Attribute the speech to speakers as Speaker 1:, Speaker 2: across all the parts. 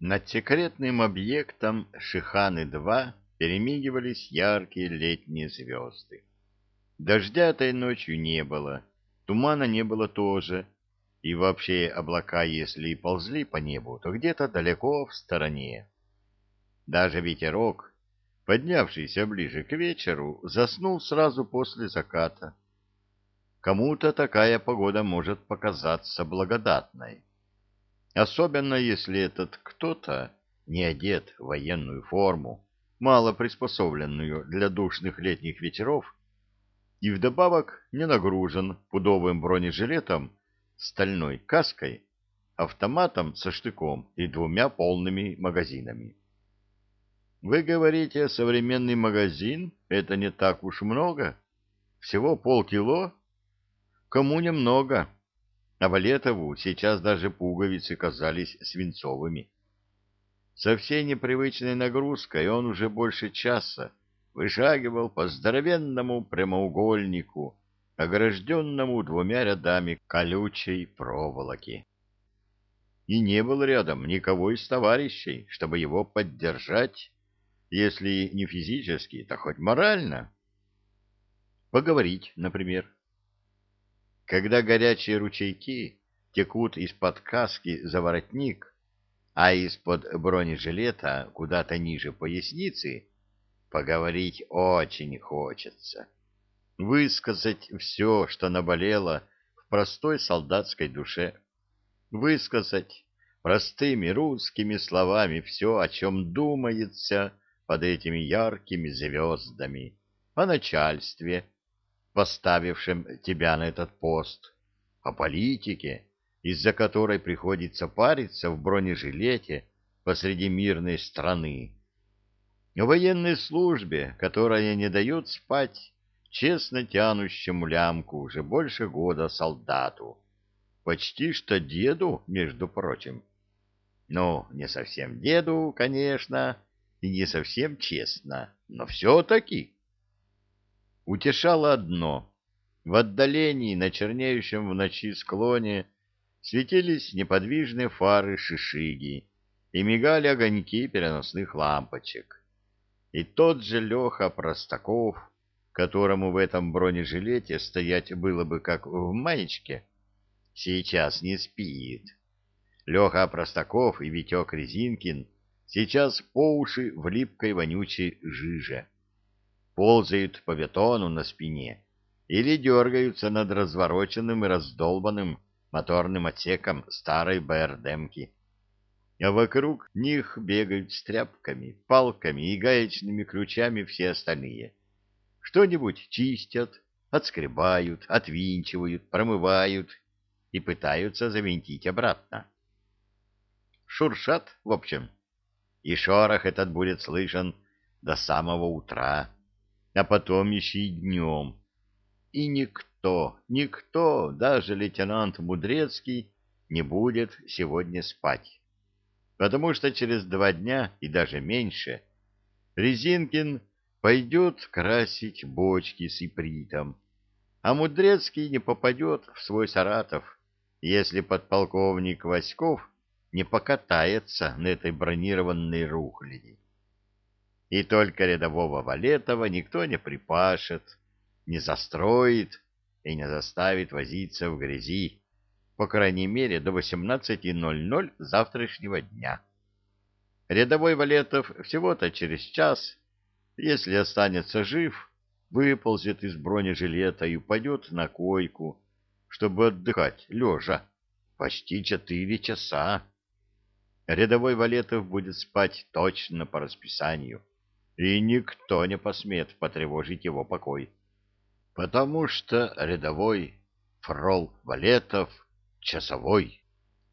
Speaker 1: Над секретным объектом Шиханы-2 перемигивались яркие летние звезды. Дождя этой ночью не было, тумана не было тоже, и вообще облака, если и ползли по небу, то где-то далеко в стороне. Даже ветерок, поднявшийся ближе к вечеру, заснул сразу после заката. Кому-то такая погода может показаться благодатной особенно если этот кто-то не одет в военную форму, мало приспособленную для душных летних ветеров, и вдобавок не нагружен пудовым бронежилетом, стальной каской, автоматом со штыком и двумя полными магазинами. Вы говорите, современный магазин — это не так уж много? Всего полкило? Кому немного, а Валетову сейчас даже пуговицы казались свинцовыми. Со всей непривычной нагрузкой он уже больше часа вышагивал по здоровенному прямоугольнику, огражденному двумя рядами колючей проволоки. И не был рядом никого из товарищей, чтобы его поддержать, если не физически, то хоть морально. Поговорить, например когда горячие ручейки текут из-под каски за воротник, а из-под бронежилета куда-то ниже поясницы, поговорить очень хочется. Высказать все, что наболело в простой солдатской душе. Высказать простыми русскими словами все, о чем думается под этими яркими звездами, о начальстве, поставившем тебя на этот пост, о политике, из-за которой приходится париться в бронежилете посреди мирной страны, о военной службе, которая не дает спать честно тянущему лямку уже больше года солдату, почти что деду, между прочим. Ну, не совсем деду, конечно, и не совсем честно, но все-таки утешало одно. В отдалении, на чернеющем в ночи склоне, светились неподвижные фары шишиги и мигали огоньки переносных лампочек. И тот же Леха Простаков, которому в этом бронежилете стоять было бы как в маечке, сейчас не спит. Леха Простаков и Витек Резинкин сейчас по уши в липкой вонючей жиже ползают по бетону на спине или дергаются над развороченным и раздолбанным моторным отсеком старой БРДМки. А вокруг них бегают с тряпками, палками и гаечными ключами все остальные. Что-нибудь чистят, отскребают, отвинчивают, промывают и пытаются завинтить обратно. Шуршат, в общем. И шорох этот будет слышен до самого утра а потом еще и днем. И никто, никто, даже лейтенант Мудрецкий, не будет сегодня спать. Потому что через два дня и даже меньше Резинкин пойдет красить бочки с ипритом, а Мудрецкий не попадет в свой Саратов, если подполковник Васьков не покатается на этой бронированной рухляди. И только рядового Валетова никто не припашет, не застроит и не заставит возиться в грязи, по крайней мере, до 18.00 завтрашнего дня. Рядовой Валетов всего-то через час, если останется жив, выползет из бронежилета и упадет на койку, чтобы отдыхать лежа почти четыре часа. Рядовой Валетов будет спать точно по расписанию и никто не посмеет потревожить его покой, потому что рядовой фрол Валетов часовой,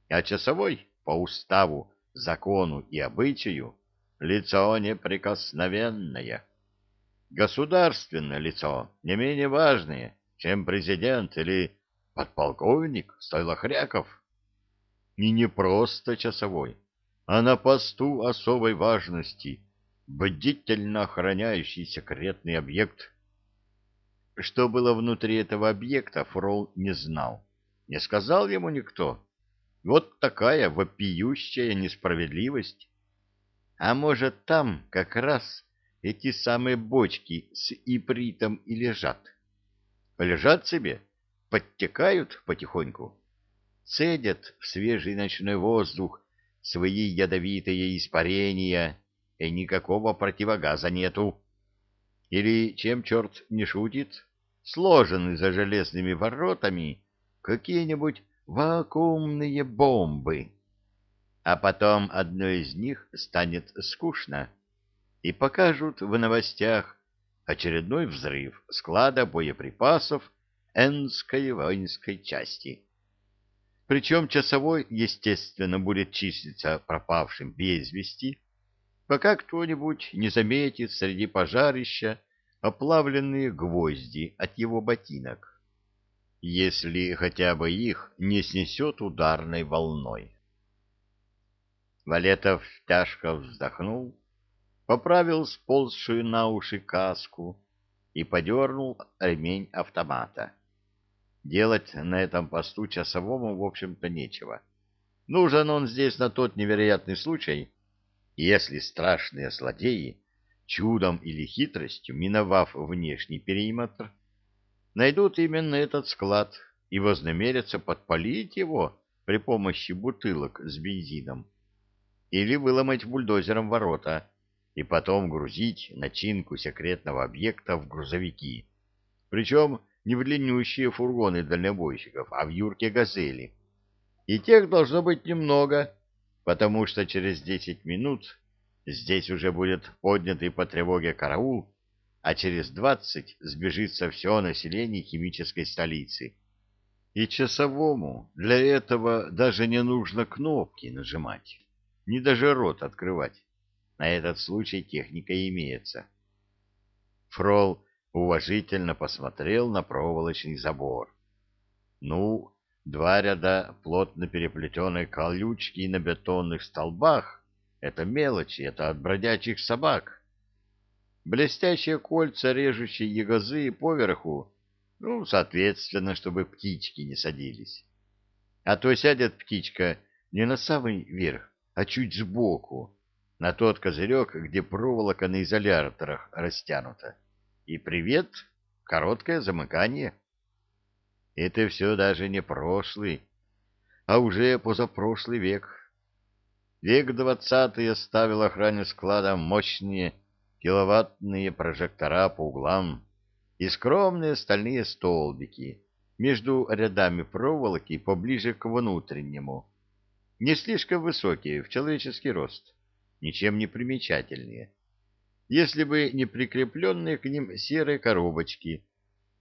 Speaker 1: а часовой по уставу, закону и обычаю лицо неприкосновенное, государственное лицо не менее важное, чем президент или подполковник Стойлохряков. И не просто часовой, а на посту особой важности – бдительно охраняющий секретный объект. Что было внутри этого объекта, Фрол не знал. Не сказал ему никто. Вот такая вопиющая несправедливость. А может, там как раз эти самые бочки с ипритом и лежат. Лежат себе, подтекают потихоньку, цедят в свежий ночной воздух свои ядовитые испарения, и никакого противогаза нету. Или, чем черт не шутит, сложены за железными воротами какие-нибудь вакуумные бомбы. А потом одной из них станет скучно, и покажут в новостях очередной взрыв склада боеприпасов Энской воинской части. Причем часовой, естественно, будет числиться пропавшим без вести, пока кто-нибудь не заметит среди пожарища оплавленные гвозди от его ботинок, если хотя бы их не снесет ударной волной. Валетов тяжко вздохнул, поправил сползшую на уши каску и подернул ремень автомата. Делать на этом посту часовому, в общем-то, нечего. Нужен он здесь на тот невероятный случай, если страшные злодеи, чудом или хитростью миновав внешний периметр, найдут именно этот склад и вознамерятся подпалить его при помощи бутылок с бензином или выломать бульдозером ворота и потом грузить начинку секретного объекта в грузовики, причем не в длиннющие фургоны дальнобойщиков, а в юрке «Газели». И тех должно быть немного, потому что через десять минут здесь уже будет поднятый по тревоге караул, а через двадцать сбежится все население химической столицы. И часовому для этого даже не нужно кнопки нажимать, не даже рот открывать. На этот случай техника имеется. Фрол уважительно посмотрел на проволочный забор. Ну, Два ряда плотно переплетенной колючки на бетонных столбах — это мелочи, это от бродячих собак. Блестящие кольца, режущие ягозы поверху, ну, соответственно, чтобы птички не садились. А то сядет птичка не на самый верх, а чуть сбоку, на тот козырек, где проволока на изоляторах растянута. И привет, короткое замыкание — это все даже не прошлый, а уже позапрошлый век. Век двадцатый оставил охране склада мощные киловаттные прожектора по углам и скромные стальные столбики между рядами проволоки поближе к внутреннему, не слишком высокие в человеческий рост, ничем не примечательные, если бы не прикрепленные к ним серые коробочки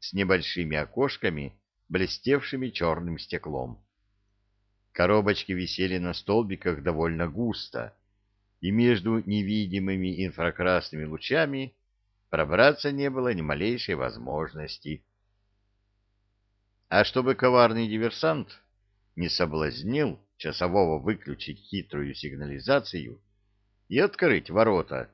Speaker 1: с небольшими окошками блестевшими черным стеклом. Коробочки висели на столбиках довольно густо, и между невидимыми инфракрасными лучами пробраться не было ни малейшей возможности. А чтобы коварный диверсант не соблазнил часового выключить хитрую сигнализацию и открыть ворота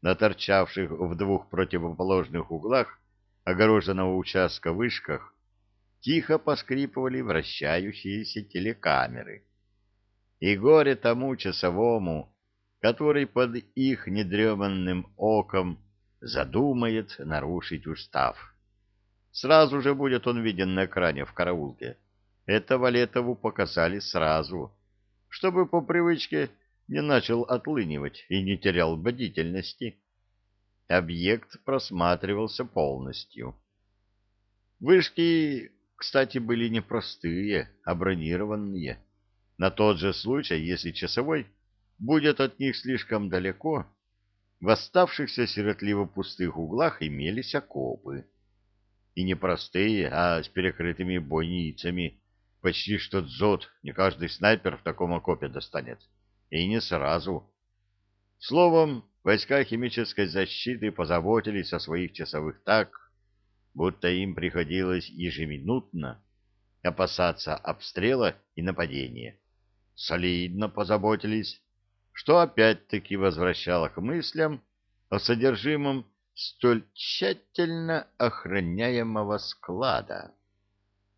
Speaker 1: на торчавших в двух противоположных углах огороженного участка вышках, тихо поскрипывали вращающиеся телекамеры. И горе тому часовому, который под их недреманным оком задумает нарушить устав. Сразу же будет он виден на экране в караулке. Это Валетову показали сразу, чтобы по привычке не начал отлынивать и не терял бдительности. Объект просматривался полностью. Вышки кстати, были не простые, а бронированные. На тот же случай, если часовой будет от них слишком далеко, в оставшихся сиротливо пустых углах имелись окопы. И не простые, а с перекрытыми бойницами. Почти что дзот, не каждый снайпер в таком окопе достанет. И не сразу. Словом, войска химической защиты позаботились о своих часовых так, будто им приходилось ежеминутно опасаться обстрела и нападения. Солидно позаботились, что опять-таки возвращало к мыслям о содержимом столь тщательно охраняемого склада.